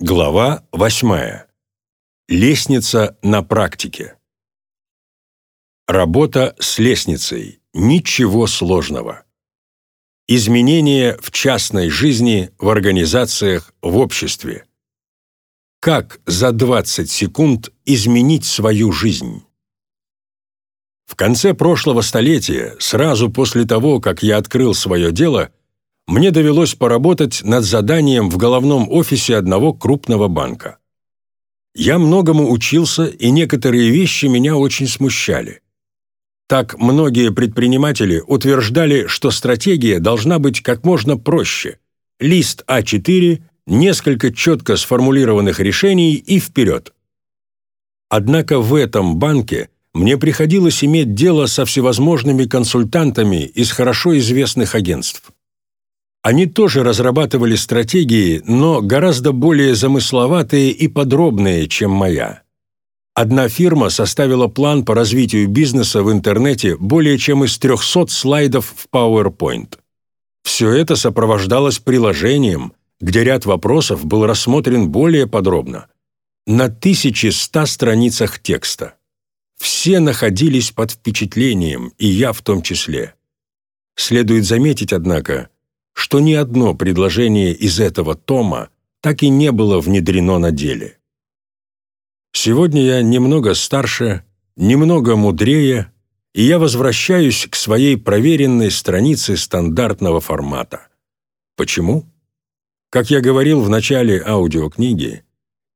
Глава 8. Лестница на практике. Работа с лестницей. Ничего сложного. Изменения в частной жизни, в организациях, в обществе. Как за 20 секунд изменить свою жизнь? В конце прошлого столетия, сразу после того, как я открыл свое дело, мне довелось поработать над заданием в головном офисе одного крупного банка. Я многому учился, и некоторые вещи меня очень смущали. Так многие предприниматели утверждали, что стратегия должна быть как можно проще. Лист А4, несколько четко сформулированных решений и вперед. Однако в этом банке мне приходилось иметь дело со всевозможными консультантами из хорошо известных агентств. Они тоже разрабатывали стратегии, но гораздо более замысловатые и подробные, чем моя. Одна фирма составила план по развитию бизнеса в интернете более чем из 300 слайдов в PowerPoint. Все это сопровождалось приложением, где ряд вопросов был рассмотрен более подробно. На 1100 страницах текста. Все находились под впечатлением, и я в том числе. Следует заметить, однако, что ни одно предложение из этого тома так и не было внедрено на деле. Сегодня я немного старше, немного мудрее, и я возвращаюсь к своей проверенной странице стандартного формата. Почему? Как я говорил в начале аудиокниги,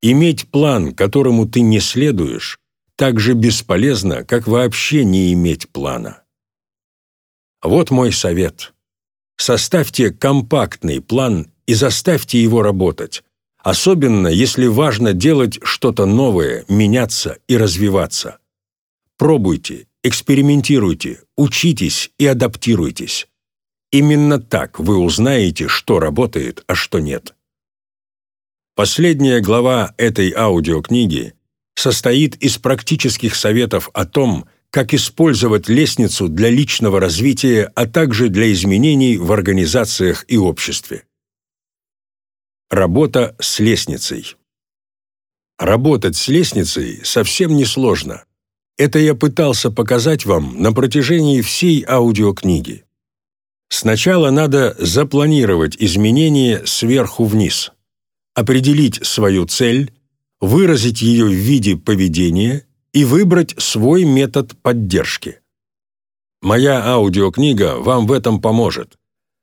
иметь план, которому ты не следуешь, так же бесполезно, как вообще не иметь плана. Вот мой совет. Составьте компактный план и заставьте его работать, особенно если важно делать что-то новое, меняться и развиваться. Пробуйте, экспериментируйте, учитесь и адаптируйтесь. Именно так вы узнаете, что работает, а что нет. Последняя глава этой аудиокниги состоит из практических советов о том, как использовать лестницу для личного развития, а также для изменений в организациях и обществе. Работа с лестницей. Работать с лестницей совсем не сложно. Это я пытался показать вам на протяжении всей аудиокниги. Сначала надо запланировать изменения сверху вниз, определить свою цель, выразить ее в виде поведения и выбрать свой метод поддержки. Моя аудиокнига вам в этом поможет.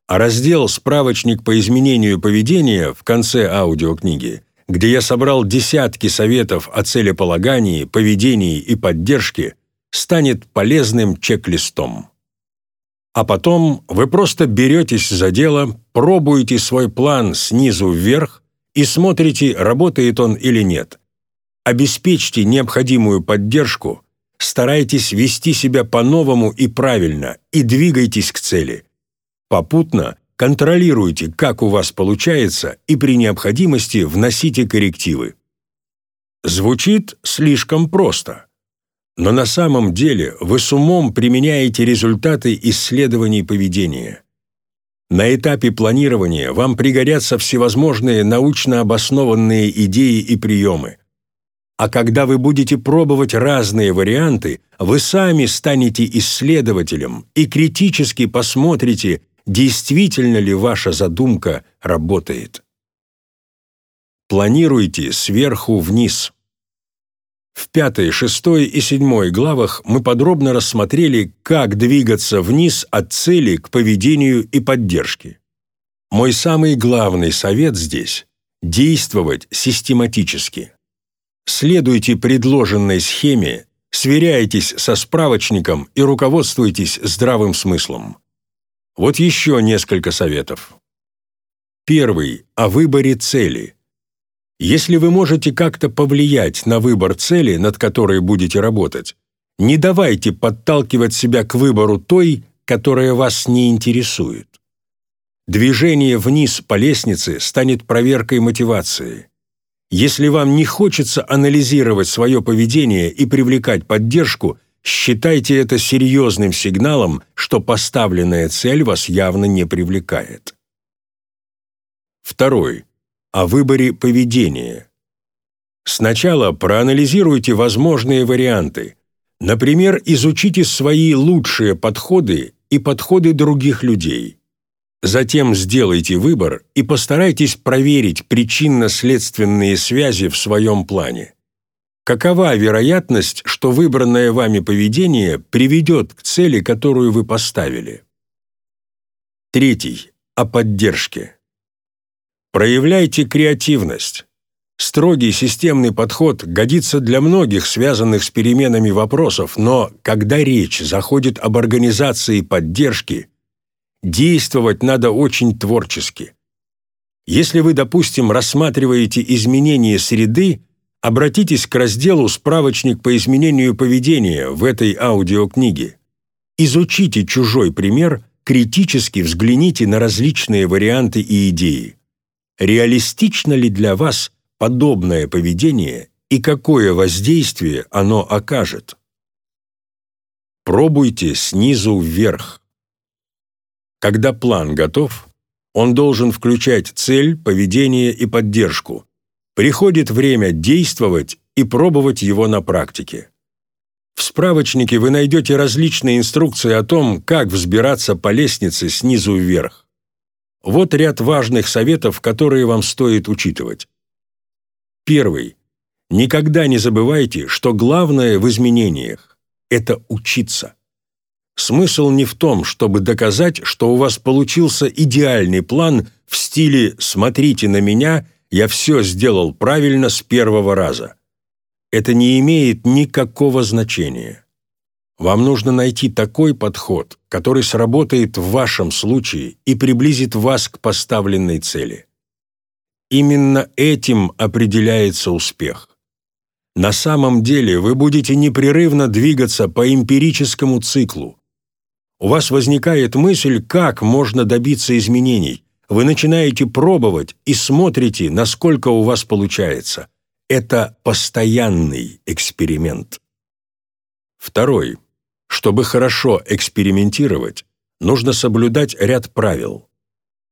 А раздел «Справочник по изменению поведения» в конце аудиокниги, где я собрал десятки советов о целеполагании, поведении и поддержке, станет полезным чек-листом. А потом вы просто беретесь за дело, пробуете свой план снизу вверх и смотрите, работает он или нет. Обеспечьте необходимую поддержку, старайтесь вести себя по-новому и правильно и двигайтесь к цели. Попутно контролируйте, как у вас получается, и при необходимости вносите коррективы. Звучит слишком просто. Но на самом деле вы с умом применяете результаты исследований поведения. На этапе планирования вам пригодятся всевозможные научно обоснованные идеи и приемы. А когда вы будете пробовать разные варианты, вы сами станете исследователем и критически посмотрите, действительно ли ваша задумка работает. Планируйте сверху вниз. В пятой, шестой и седьмой главах мы подробно рассмотрели, как двигаться вниз от цели к поведению и поддержке. Мой самый главный совет здесь – действовать систематически. Следуйте предложенной схеме, сверяйтесь со справочником и руководствуйтесь здравым смыслом. Вот еще несколько советов. Первый – о выборе цели. Если вы можете как-то повлиять на выбор цели, над которой будете работать, не давайте подталкивать себя к выбору той, которая вас не интересует. Движение вниз по лестнице станет проверкой мотивации. Если вам не хочется анализировать свое поведение и привлекать поддержку, считайте это серьезным сигналом, что поставленная цель вас явно не привлекает. Второй. о выборе поведения. Сначала проанализируйте возможные варианты. Например, изучите свои лучшие подходы и подходы других людей. Затем сделайте выбор и постарайтесь проверить причинно-следственные связи в своем плане. Какова вероятность, что выбранное вами поведение приведет к цели, которую вы поставили? Третий. О поддержке. Проявляйте креативность. Строгий системный подход годится для многих связанных с переменами вопросов, но когда речь заходит об организации поддержки, действовать надо очень творчески. Если вы, допустим, рассматриваете изменение среды, обратитесь к разделу «Справочник по изменению поведения» в этой аудиокниге. Изучите чужой пример, критически взгляните на различные варианты и идеи. Реалистично ли для вас подобное поведение и какое воздействие оно окажет? Пробуйте снизу вверх. Когда план готов, он должен включать цель, поведение и поддержку, Приходит время действовать и пробовать его на практике. В справочнике вы найдете различные инструкции о том, как взбираться по лестнице снизу вверх. Вот ряд важных советов, которые вам стоит учитывать. Первый. Никогда не забывайте, что главное в изменениях – это учиться. Смысл не в том, чтобы доказать, что у вас получился идеальный план в стиле «смотрите на меня» я все сделал правильно с первого раза. Это не имеет никакого значения. Вам нужно найти такой подход, который сработает в вашем случае и приблизит вас к поставленной цели. Именно этим определяется успех. На самом деле вы будете непрерывно двигаться по эмпирическому циклу. У вас возникает мысль, как можно добиться изменений, вы начинаете пробовать и смотрите, насколько у вас получается. Это постоянный эксперимент. Второй. Чтобы хорошо экспериментировать, нужно соблюдать ряд правил.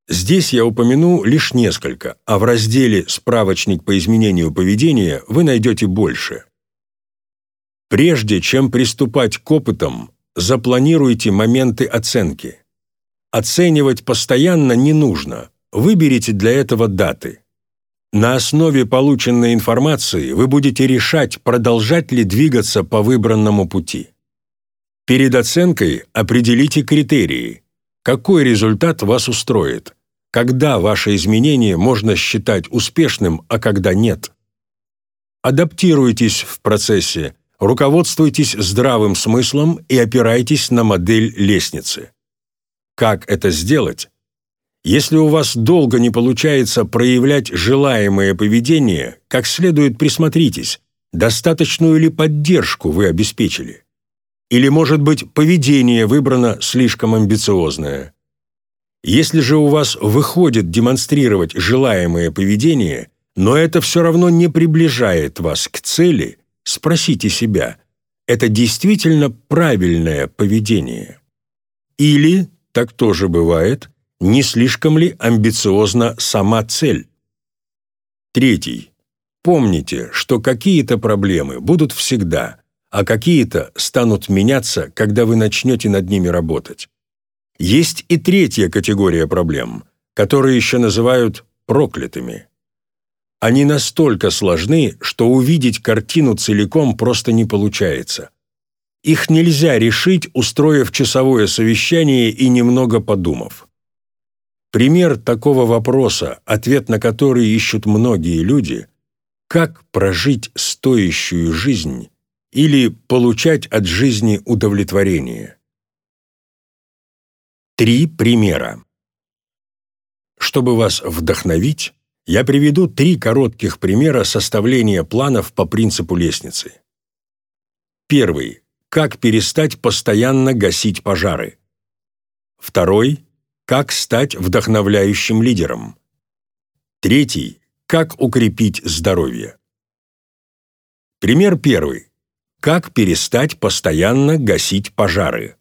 Здесь я упомяну лишь несколько, а в разделе «Справочник по изменению поведения» вы найдете больше. Прежде чем приступать к опытам, запланируйте моменты оценки. Оценивать постоянно не нужно. Выберите для этого даты. На основе полученной информации вы будете решать, продолжать ли двигаться по выбранному пути. Перед оценкой определите критерии. Какой результат вас устроит? Когда ваше изменение можно считать успешным, а когда нет? Адаптируйтесь в процессе, руководствуйтесь здравым смыслом и опирайтесь на модель лестницы. Как это сделать? Если у вас долго не получается проявлять желаемое поведение, как следует присмотритесь, достаточную ли поддержку вы обеспечили. Или, может быть, поведение выбрано слишком амбициозное. Если же у вас выходит демонстрировать желаемое поведение, но это все равно не приближает вас к цели, спросите себя, это действительно правильное поведение? Или так тоже бывает, не слишком ли амбициозна сама цель? Третий. Помните, что какие-то проблемы будут всегда, а какие-то станут меняться, когда вы начнете над ними работать. Есть и третья категория проблем, которые еще называют проклятыми. Они настолько сложны, что увидеть картину целиком просто не получается. Их нельзя решить, устроив часовое совещание и немного подумав. Пример такого вопроса, ответ на который ищут многие люди, как прожить стоящую жизнь или получать от жизни удовлетворение. Три примера. Чтобы вас вдохновить, я приведу три коротких примера составления планов по принципу лестницы. Первый как перестать постоянно гасить пожары. Второй – как стать вдохновляющим лидером. Третий – как укрепить здоровье. Пример первый. Как перестать постоянно гасить пожары.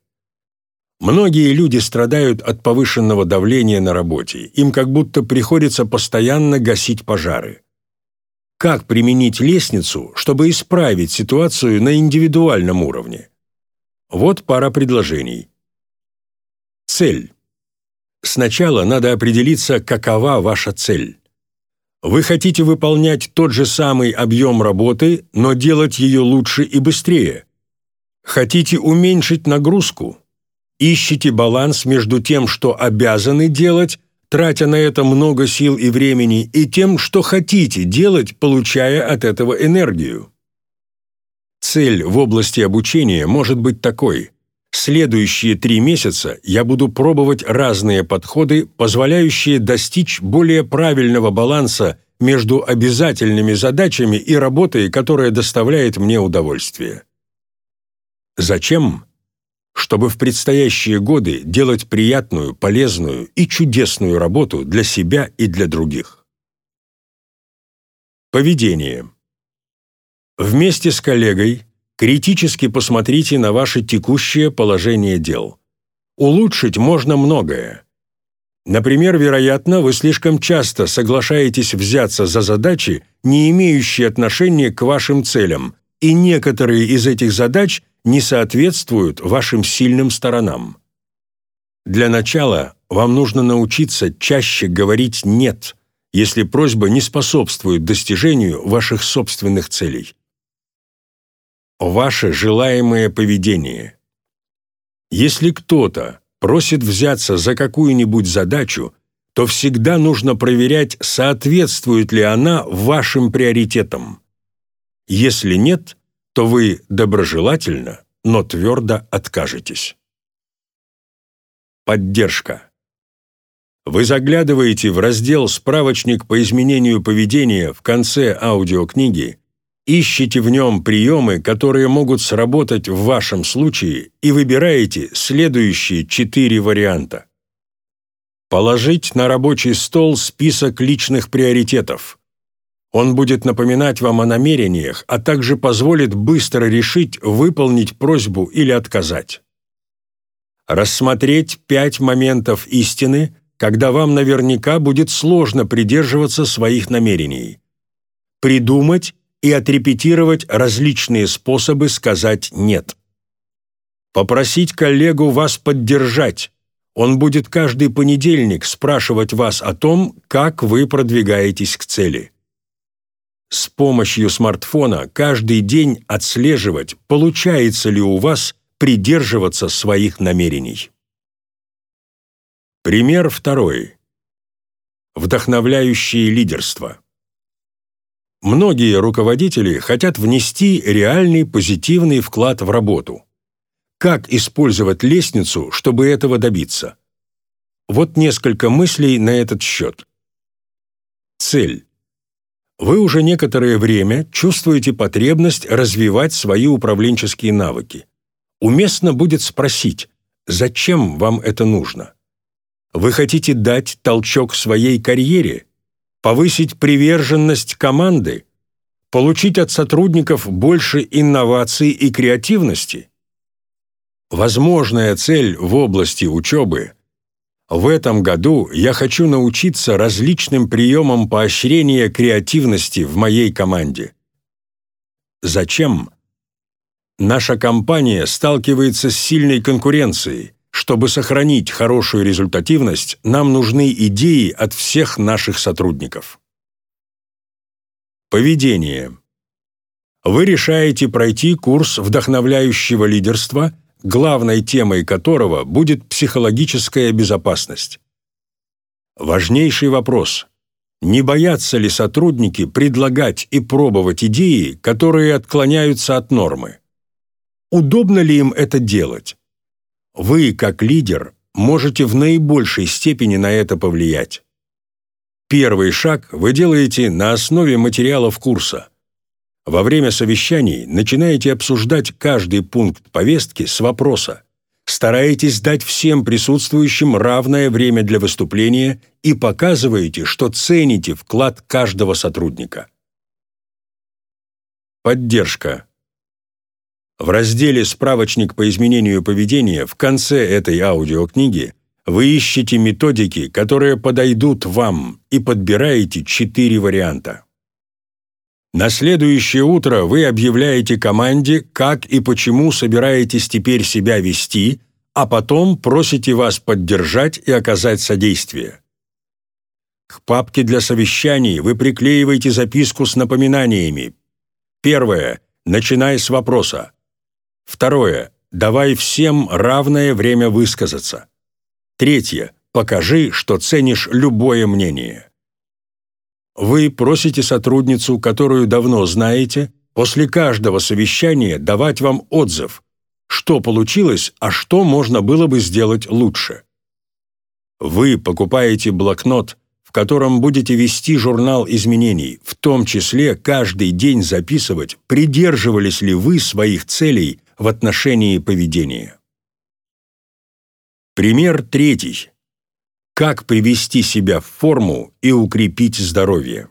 Многие люди страдают от повышенного давления на работе, им как будто приходится постоянно гасить пожары. Как применить лестницу, чтобы исправить ситуацию на индивидуальном уровне? Вот пара предложений. Цель. Сначала надо определиться, какова ваша цель. Вы хотите выполнять тот же самый объем работы, но делать ее лучше и быстрее. Хотите уменьшить нагрузку? Ищите баланс между тем, что обязаны делать, тратя на это много сил и времени, и тем, что хотите делать, получая от этого энергию. Цель в области обучения может быть такой. Следующие три месяца я буду пробовать разные подходы, позволяющие достичь более правильного баланса между обязательными задачами и работой, которая доставляет мне удовольствие. Зачем? Чтобы в предстоящие годы делать приятную, полезную и чудесную работу для себя и для других. Поведение. Вместе с коллегой критически посмотрите на ваше текущее положение дел. Улучшить можно многое. Например, вероятно, вы слишком часто соглашаетесь взяться за задачи, не имеющие отношения к вашим целям, и некоторые из этих задач не соответствуют вашим сильным сторонам. Для начала вам нужно научиться чаще говорить «нет», если просьба не способствует достижению ваших собственных целей. Ваше желаемое поведение. Если кто-то просит взяться за какую-нибудь задачу, то всегда нужно проверять, соответствует ли она вашим приоритетам. Если нет, то вы доброжелательно, но твердо откажетесь. Поддержка. Вы заглядываете в раздел «Справочник по изменению поведения» в конце аудиокниги, ищете в нем приемы, которые могут сработать в вашем случае, и выбираете следующие четыре варианта. Положить на рабочий стол список личных приоритетов. Он будет напоминать вам о намерениях, а также позволит быстро решить, выполнить просьбу или отказать. Рассмотреть пять моментов истины, когда вам наверняка будет сложно придерживаться своих намерений. Придумать и отрепетировать различные способы сказать «нет». Попросить коллегу вас поддержать. Он будет каждый понедельник спрашивать вас о том, как вы продвигаетесь к цели с помощью смартфона каждый день отслеживать, получается ли у вас придерживаться своих намерений. Пример второй. Вдохновляющее лидерство. Многие руководители хотят внести реальный позитивный вклад в работу. Как использовать лестницу, чтобы этого добиться? Вот несколько мыслей на этот счет. Цель вы уже некоторое время чувствуете потребность развивать свои управленческие навыки. Уместно будет спросить, зачем вам это нужно? Вы хотите дать толчок своей карьере? Повысить приверженность команды? Получить от сотрудников больше инноваций и креативности? Возможная цель в области учебы в этом году я хочу научиться различным приемам поощрения креативности в моей команде. Зачем? Наша компания сталкивается с сильной конкуренцией. Чтобы сохранить хорошую результативность, нам нужны идеи от всех наших сотрудников. Поведение. Вы решаете пройти курс вдохновляющего лидерства – главной темой которого будет психологическая безопасность. Важнейший вопрос – не боятся ли сотрудники предлагать и пробовать идеи, которые отклоняются от нормы? Удобно ли им это делать? Вы, как лидер, можете в наибольшей степени на это повлиять. Первый шаг вы делаете на основе материалов курса – во время совещаний начинаете обсуждать каждый пункт повестки с вопроса. Стараетесь дать всем присутствующим равное время для выступления и показываете, что цените вклад каждого сотрудника. Поддержка. В разделе «Справочник по изменению поведения» в конце этой аудиокниги вы ищете методики, которые подойдут вам, и подбираете четыре варианта. На следующее утро вы объявляете команде, как и почему собираетесь теперь себя вести, а потом просите вас поддержать и оказать содействие. К папке для совещаний вы приклеиваете записку с напоминаниями. Первое. Начинай с вопроса. Второе. Давай всем равное время высказаться. Третье. Покажи, что ценишь любое мнение. Вы просите сотрудницу, которую давно знаете, после каждого совещания давать вам отзыв, что получилось, а что можно было бы сделать лучше. Вы покупаете блокнот, в котором будете вести журнал изменений, в том числе каждый день записывать, придерживались ли вы своих целей в отношении поведения. Пример третий. Как привести себя в форму и укрепить здоровье?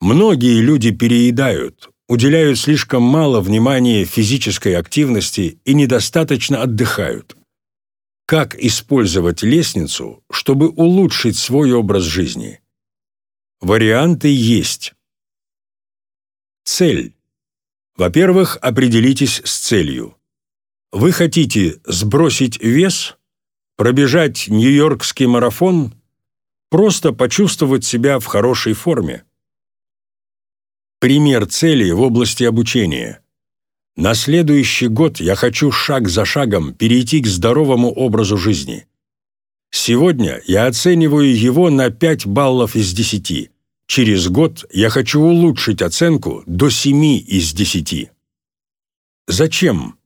Многие люди переедают, уделяют слишком мало внимания физической активности и недостаточно отдыхают. Как использовать лестницу, чтобы улучшить свой образ жизни? Варианты есть. Цель. Во-первых, определитесь с целью. Вы хотите сбросить вес Пробежать Нью-Йоркский марафон – просто почувствовать себя в хорошей форме. Пример цели в области обучения. На следующий год я хочу шаг за шагом перейти к здоровому образу жизни. Сегодня я оцениваю его на 5 баллов из 10. Через год я хочу улучшить оценку до 7 из 10. Зачем?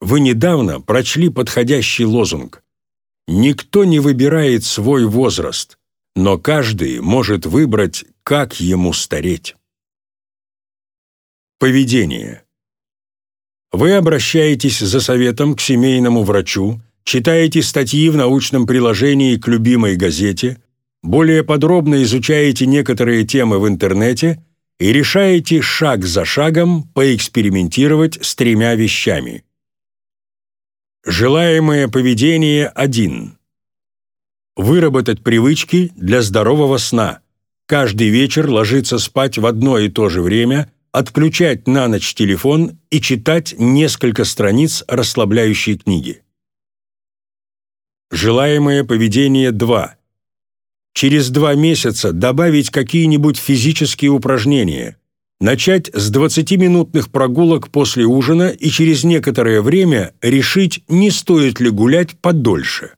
Вы недавно прочли подходящий лозунг Никто не выбирает свой возраст, но каждый может выбрать, как ему стареть. Поведение. Вы обращаетесь за советом к семейному врачу, читаете статьи в научном приложении к любимой газете, более подробно изучаете некоторые темы в интернете и решаете шаг за шагом поэкспериментировать с тремя вещами – Желаемое поведение 1. Выработать привычки для здорового сна. Каждый вечер ложиться спать в одно и то же время, отключать на ночь телефон и читать несколько страниц расслабляющей книги. Желаемое поведение 2. Через два месяца добавить какие-нибудь физические упражнения, начать с 20-минутных прогулок после ужина и через некоторое время решить, не стоит ли гулять подольше.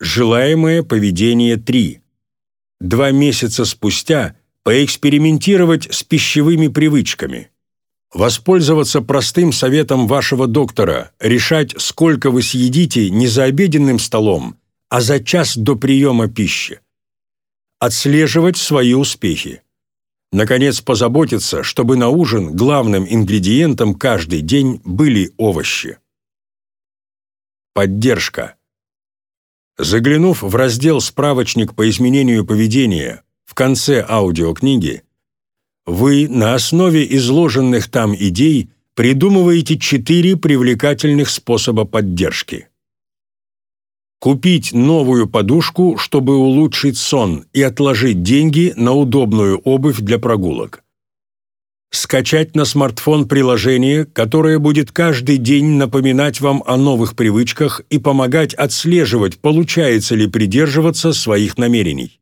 Желаемое поведение 3. Два месяца спустя поэкспериментировать с пищевыми привычками. Воспользоваться простым советом вашего доктора, решать, сколько вы съедите не за обеденным столом, а за час до приема пищи. Отслеживать свои успехи. Наконец, позаботиться, чтобы на ужин главным ингредиентом каждый день были овощи. Поддержка. Заглянув в раздел «Справочник по изменению поведения» в конце аудиокниги, вы на основе изложенных там идей придумываете четыре привлекательных способа поддержки. Купить новую подушку, чтобы улучшить сон и отложить деньги на удобную обувь для прогулок. Скачать на смартфон приложение, которое будет каждый день напоминать вам о новых привычках и помогать отслеживать, получается ли придерживаться своих намерений.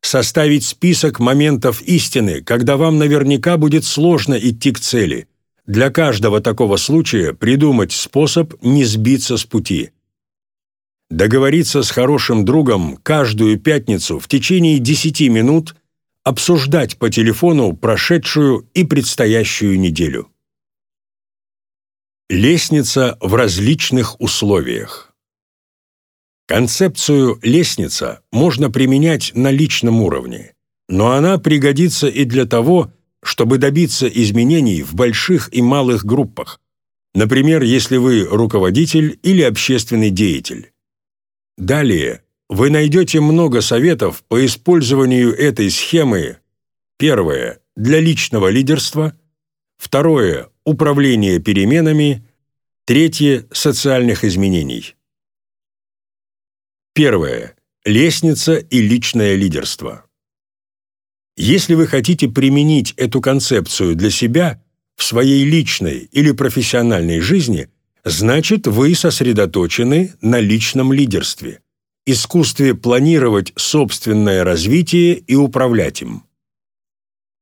Составить список моментов истины, когда вам наверняка будет сложно идти к цели. Для каждого такого случая придумать способ не сбиться с пути – договориться с хорошим другом каждую пятницу в течение 10 минут обсуждать по телефону прошедшую и предстоящую неделю. Лестница в различных условиях. Концепцию «лестница» можно применять на личном уровне, но она пригодится и для того, чтобы добиться изменений в больших и малых группах, например, если вы руководитель или общественный деятель. Далее вы найдете много советов по использованию этой схемы. Первое – для личного лидерства. Второе – управление переменами, третье – социальных изменений. Первое. Лестница и личное лидерство. Если вы хотите применить эту концепцию для себя в своей личной или профессиональной жизни, значит, вы сосредоточены на личном лидерстве, искусстве планировать собственное развитие и управлять им.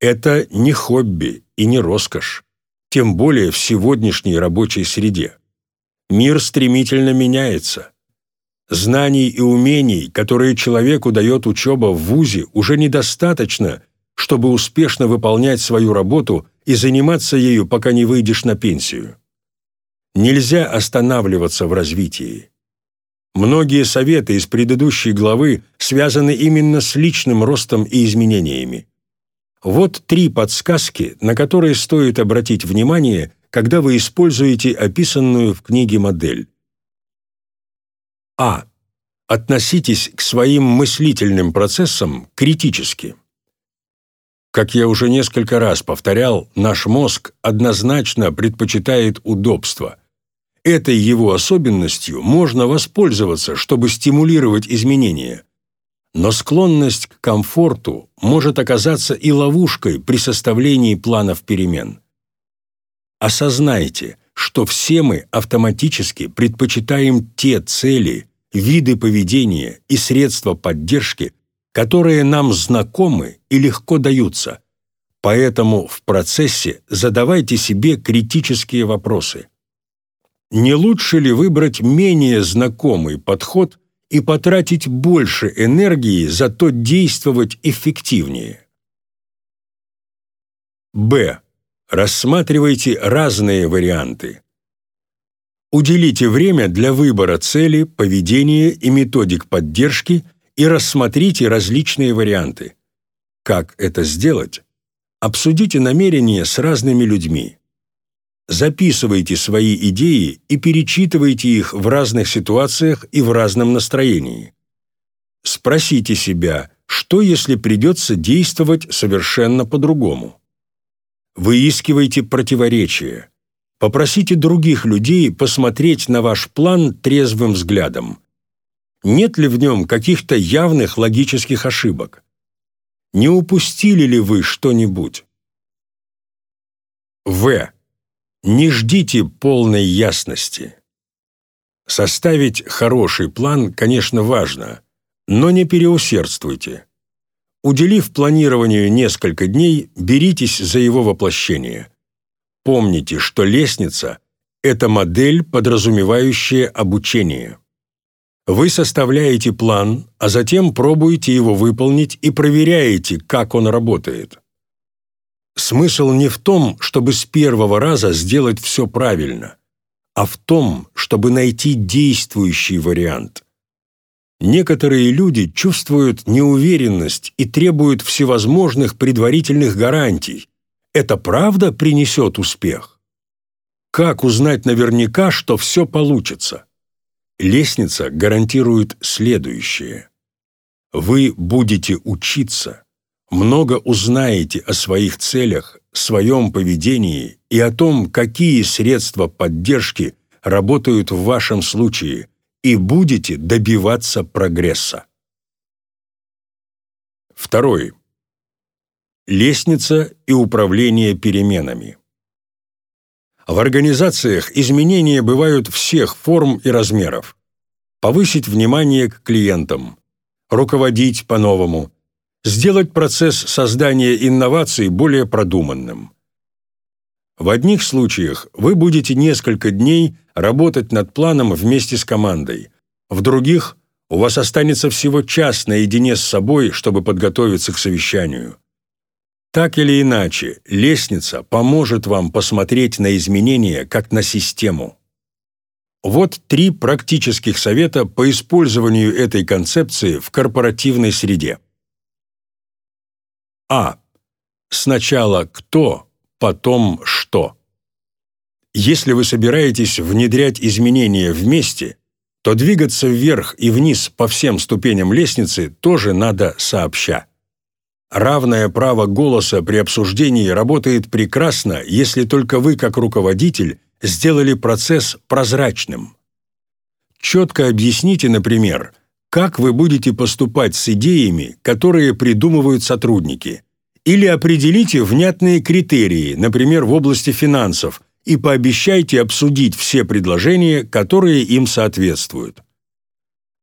Это не хобби и не роскошь, тем более в сегодняшней рабочей среде. Мир стремительно меняется. Знаний и умений, которые человеку дает учеба в ВУЗе, уже недостаточно, чтобы успешно выполнять свою работу и заниматься ею, пока не выйдешь на пенсию. Нельзя останавливаться в развитии. Многие советы из предыдущей главы связаны именно с личным ростом и изменениями. Вот три подсказки, на которые стоит обратить внимание, когда вы используете описанную в книге модель. А. Относитесь к своим мыслительным процессам критически. Как я уже несколько раз повторял, наш мозг однозначно предпочитает удобство. Этой его особенностью можно воспользоваться, чтобы стимулировать изменения – но склонность к комфорту может оказаться и ловушкой при составлении планов перемен. Осознайте, что все мы автоматически предпочитаем те цели, виды поведения и средства поддержки, которые нам знакомы и легко даются. Поэтому в процессе задавайте себе критические вопросы. Не лучше ли выбрать менее знакомый подход – и потратить больше энергии, зато действовать эффективнее. Б. Рассматривайте разные варианты. Уделите время для выбора цели, поведения и методик поддержки и рассмотрите различные варианты. Как это сделать? Обсудите намерения с разными людьми. Записывайте свои идеи и перечитывайте их в разных ситуациях и в разном настроении. Спросите себя, что если придется действовать совершенно по-другому. Выискивайте противоречия. Попросите других людей посмотреть на ваш план трезвым взглядом. Нет ли в нем каких-то явных логических ошибок? Не упустили ли вы что-нибудь? В. Не ждите полной ясности. Составить хороший план, конечно, важно, но не переусердствуйте. Уделив планированию несколько дней, беритесь за его воплощение. Помните, что лестница – это модель, подразумевающая обучение. Вы составляете план, а затем пробуете его выполнить и проверяете, как он работает. Смысл не в том, чтобы с первого раза сделать все правильно, а в том, чтобы найти действующий вариант. Некоторые люди чувствуют неуверенность и требуют всевозможных предварительных гарантий. Это правда принесет успех? Как узнать наверняка, что все получится? Лестница гарантирует следующее. Вы будете учиться – много узнаете о своих целях, своем поведении и о том, какие средства поддержки работают в вашем случае, и будете добиваться прогресса. Второй. Лестница и управление переменами. В организациях изменения бывают всех форм и размеров. Повысить внимание к клиентам, руководить по-новому, сделать процесс создания инноваций более продуманным. В одних случаях вы будете несколько дней работать над планом вместе с командой, в других у вас останется всего час наедине с собой, чтобы подготовиться к совещанию. Так или иначе, лестница поможет вам посмотреть на изменения как на систему. Вот три практических совета по использованию этой концепции в корпоративной среде. А. Сначала кто, потом что. Если вы собираетесь внедрять изменения вместе, то двигаться вверх и вниз по всем ступеням лестницы тоже надо сообща. Равное право голоса при обсуждении работает прекрасно, если только вы, как руководитель, сделали процесс прозрачным. Четко объясните, например, как вы будете поступать с идеями, которые придумывают сотрудники, или определите внятные критерии, например, в области финансов, и пообещайте обсудить все предложения, которые им соответствуют.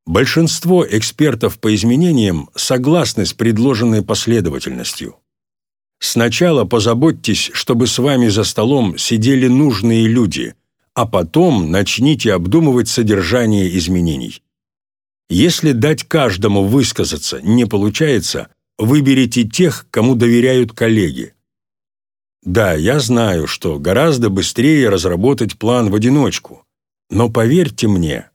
Большинство экспертов по изменениям согласны с предложенной последовательностью. Сначала позаботьтесь, чтобы с вами за столом сидели нужные люди, а потом начните обдумывать содержание изменений. Если дать каждому высказаться не получается, выберите тех, кому доверяют коллеги. Да, я знаю, что гораздо быстрее разработать план в одиночку, но поверьте мне,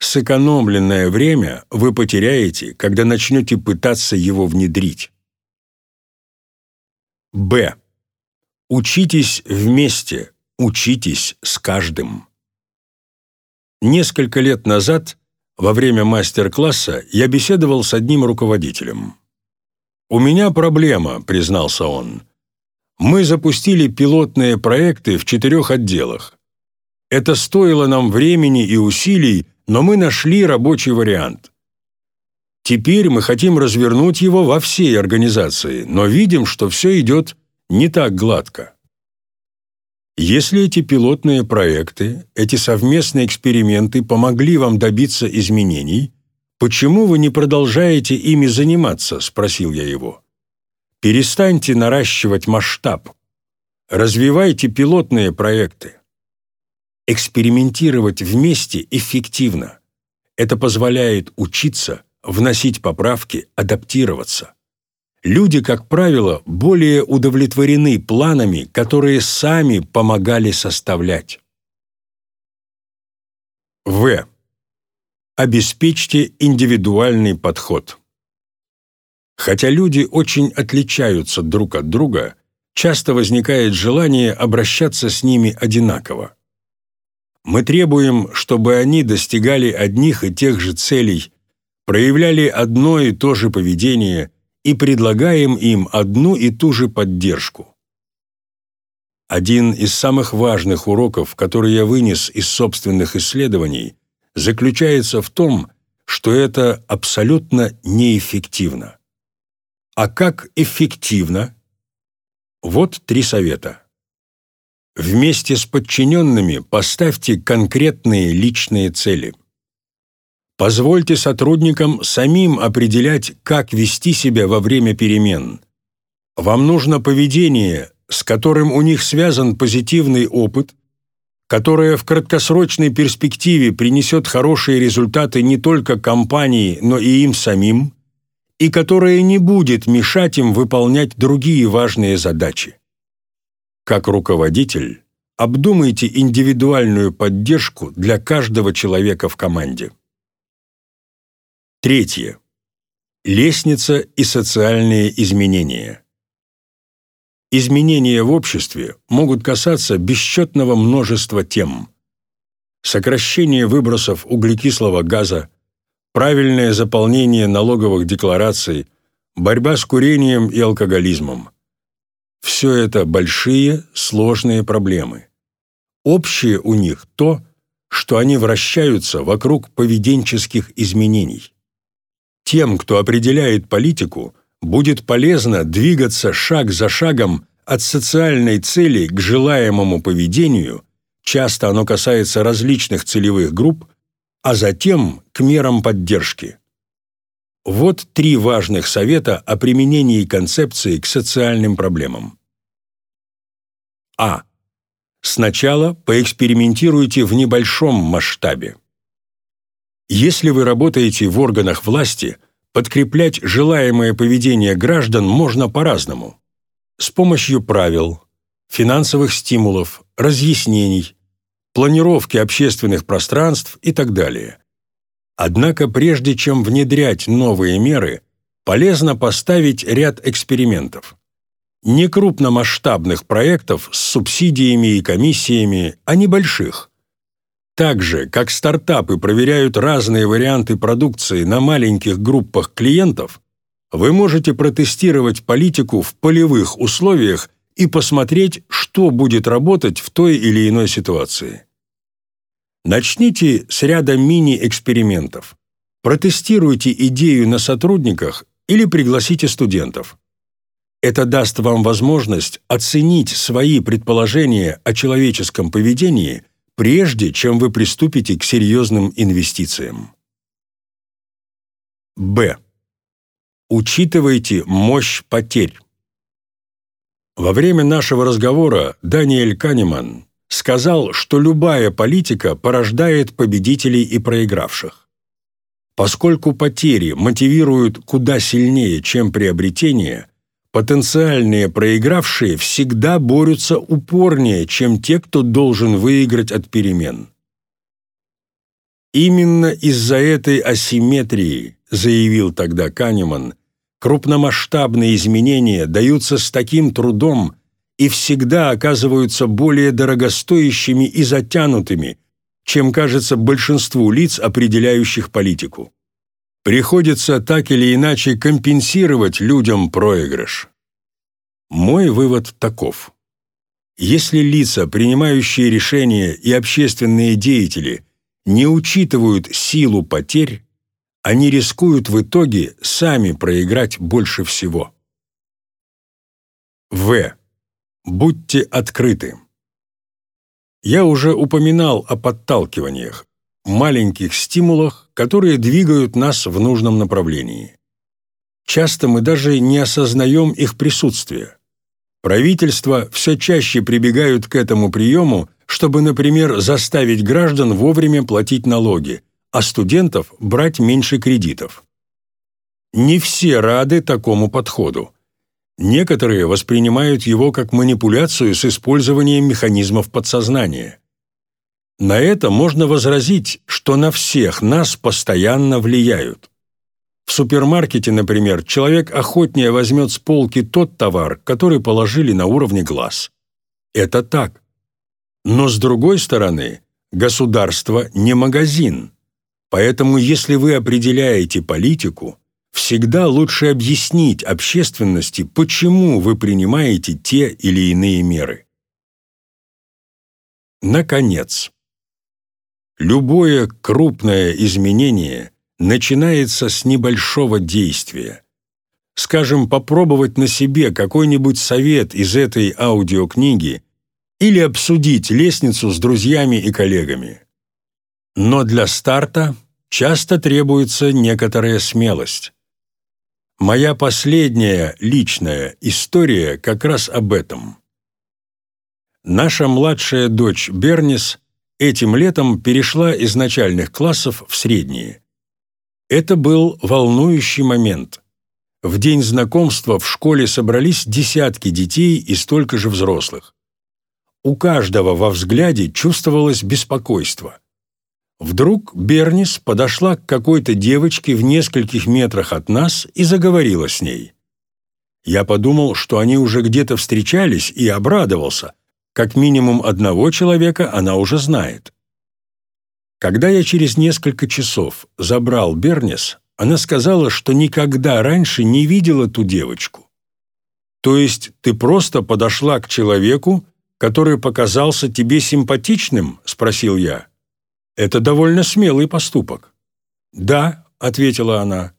Сэкономленное время вы потеряете, когда начнете пытаться его внедрить. Б. Учитесь вместе, учитесь с каждым. Несколько лет назад, во время мастер-класса, я беседовал с одним руководителем. «У меня проблема», — признался он. «Мы запустили пилотные проекты в четырех отделах. Это стоило нам времени и усилий, но мы нашли рабочий вариант. Теперь мы хотим развернуть его во всей организации, но видим, что все идет не так гладко. Если эти пилотные проекты, эти совместные эксперименты помогли вам добиться изменений, почему вы не продолжаете ими заниматься, спросил я его. Перестаньте наращивать масштаб. Развивайте пилотные проекты. Экспериментировать вместе эффективно. Это позволяет учиться, вносить поправки, адаптироваться. Люди, как правило, более удовлетворены планами, которые сами помогали составлять. В. Обеспечьте индивидуальный подход. Хотя люди очень отличаются друг от друга, часто возникает желание обращаться с ними одинаково. Мы требуем, чтобы они достигали одних и тех же целей, проявляли одно и то же поведение и предлагаем им одну и ту же поддержку. Один из самых важных уроков, который я вынес из собственных исследований, заключается в том, что это абсолютно неэффективно. А как эффективно? Вот три совета. Вместе с подчиненными поставьте конкретные личные цели. Позвольте сотрудникам самим определять, как вести себя во время перемен. Вам нужно поведение, с которым у них связан позитивный опыт, которое в краткосрочной перспективе принесет хорошие результаты не только компании, но и им самим, и которое не будет мешать им выполнять другие важные задачи. Как руководитель, обдумайте индивидуальную поддержку для каждого человека в команде. Третье. Лестница и социальные изменения. Изменения в обществе могут касаться бесчетного множества тем. Сокращение выбросов углекислого газа, правильное заполнение налоговых деклараций, борьба с курением и алкоголизмом – все это большие, сложные проблемы. Общее у них то, что они вращаются вокруг поведенческих изменений. Тем, кто определяет политику, будет полезно двигаться шаг за шагом от социальной цели к желаемому поведению, часто оно касается различных целевых групп, а затем к мерам поддержки. Вот три важных совета о применении концепции к социальным проблемам. А. Сначала поэкспериментируйте в небольшом масштабе. Если вы работаете в органах власти, подкреплять желаемое поведение граждан можно по-разному. С помощью правил, финансовых стимулов, разъяснений, планировки общественных пространств и так далее. Однако прежде чем внедрять новые меры, полезно поставить ряд экспериментов. Не крупномасштабных проектов с субсидиями и комиссиями, а небольших. Так же, как стартапы проверяют разные варианты продукции на маленьких группах клиентов, вы можете протестировать политику в полевых условиях и посмотреть, что будет работать в той или иной ситуации. Начните с ряда мини-экспериментов. Протестируйте идею на сотрудниках или пригласите студентов. Это даст вам возможность оценить свои предположения о человеческом поведении, прежде чем вы приступите к серьезным инвестициям. Б. Учитывайте мощь потерь. Во время нашего разговора Даниэль Канеман сказал, что любая политика порождает победителей и проигравших. Поскольку потери мотивируют куда сильнее, чем приобретение, Потенциальные проигравшие всегда борются упорнее, чем те, кто должен выиграть от перемен. Именно из-за этой асимметрии, заявил тогда Канеман, крупномасштабные изменения даются с таким трудом и всегда оказываются более дорогостоящими и затянутыми, чем кажется большинству лиц, определяющих политику. Приходится так или иначе компенсировать людям проигрыш. Мой вывод таков. Если лица, принимающие решения и общественные деятели не учитывают силу потерь, они рискуют в итоге сами проиграть больше всего. В. Будьте открыты. Я уже упоминал о подталкиваниях маленьких стимулах, которые двигают нас в нужном направлении. Часто мы даже не осознаем их присутствие. Правительства все чаще прибегают к этому приему, чтобы, например, заставить граждан вовремя платить налоги, а студентов брать меньше кредитов. Не все рады такому подходу. Некоторые воспринимают его как манипуляцию с использованием механизмов подсознания. На это можно возразить, что на всех нас постоянно влияют. В супермаркете, например, человек охотнее возьмет с полки тот товар, который положили на уровне глаз. Это так. Но с другой стороны, государство не магазин. Поэтому если вы определяете политику, всегда лучше объяснить общественности, почему вы принимаете те или иные меры. Наконец, Любое крупное изменение начинается с небольшого действия. Скажем, попробовать на себе какой-нибудь совет из этой аудиокниги или обсудить лестницу с друзьями и коллегами. Но для старта часто требуется некоторая смелость. Моя последняя личная история как раз об этом. Наша младшая дочь Бернис – этим летом перешла из начальных классов в средние. Это был волнующий момент. В день знакомства в школе собрались десятки детей и столько же взрослых. У каждого во взгляде чувствовалось беспокойство. Вдруг Бернис подошла к какой-то девочке в нескольких метрах от нас и заговорила с ней. Я подумал, что они уже где-то встречались, и обрадовался, как минимум одного человека она уже знает. Когда я через несколько часов забрал Бернис, она сказала, что никогда раньше не видела ту девочку. То есть ты просто подошла к человеку, который показался тебе симпатичным, спросил я. Это довольно смелый поступок. Да, ответила она.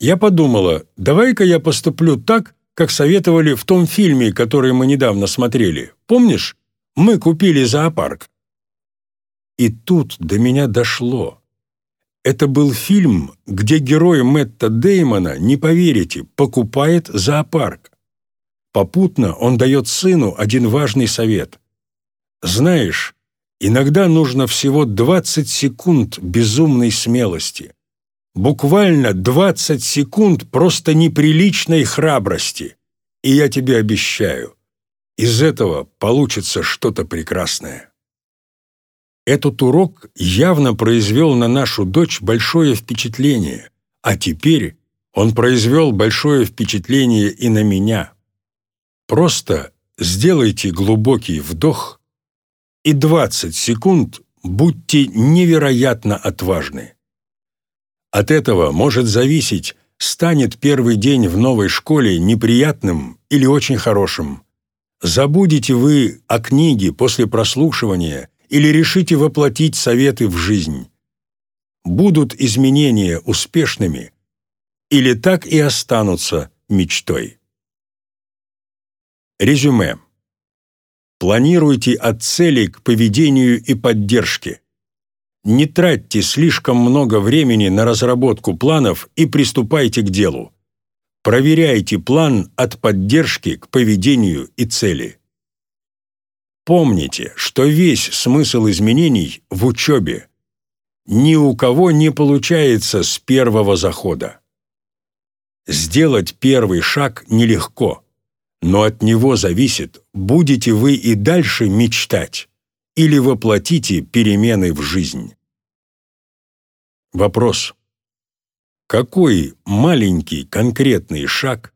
Я подумала, давай-ка я поступлю так, как советовали в том фильме, который мы недавно смотрели. Помнишь? Мы купили зоопарк». И тут до меня дошло. Это был фильм, где герой Мэтта Деймона, не поверите, покупает зоопарк. Попутно он дает сыну один важный совет. «Знаешь, иногда нужно всего 20 секунд безумной смелости буквально 20 секунд просто неприличной храбрости. И я тебе обещаю, из этого получится что-то прекрасное. Этот урок явно произвел на нашу дочь большое впечатление, а теперь он произвел большое впечатление и на меня. Просто сделайте глубокий вдох и 20 секунд будьте невероятно отважны. От этого может зависеть, станет первый день в новой школе неприятным или очень хорошим. Забудете вы о книге после прослушивания или решите воплотить советы в жизнь. Будут изменения успешными или так и останутся мечтой. Резюме. Планируйте от цели к поведению и поддержке. Не тратьте слишком много времени на разработку планов и приступайте к делу. Проверяйте план от поддержки к поведению и цели. Помните, что весь смысл изменений в учебе. Ни у кого не получается с первого захода. Сделать первый шаг нелегко, но от него зависит, будете вы и дальше мечтать или воплотите перемены в жизнь. Вопрос. Какой маленький конкретный шаг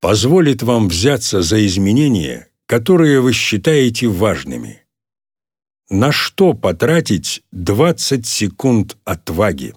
позволит вам взяться за изменения, которые вы считаете важными? На что потратить 20 секунд отваги?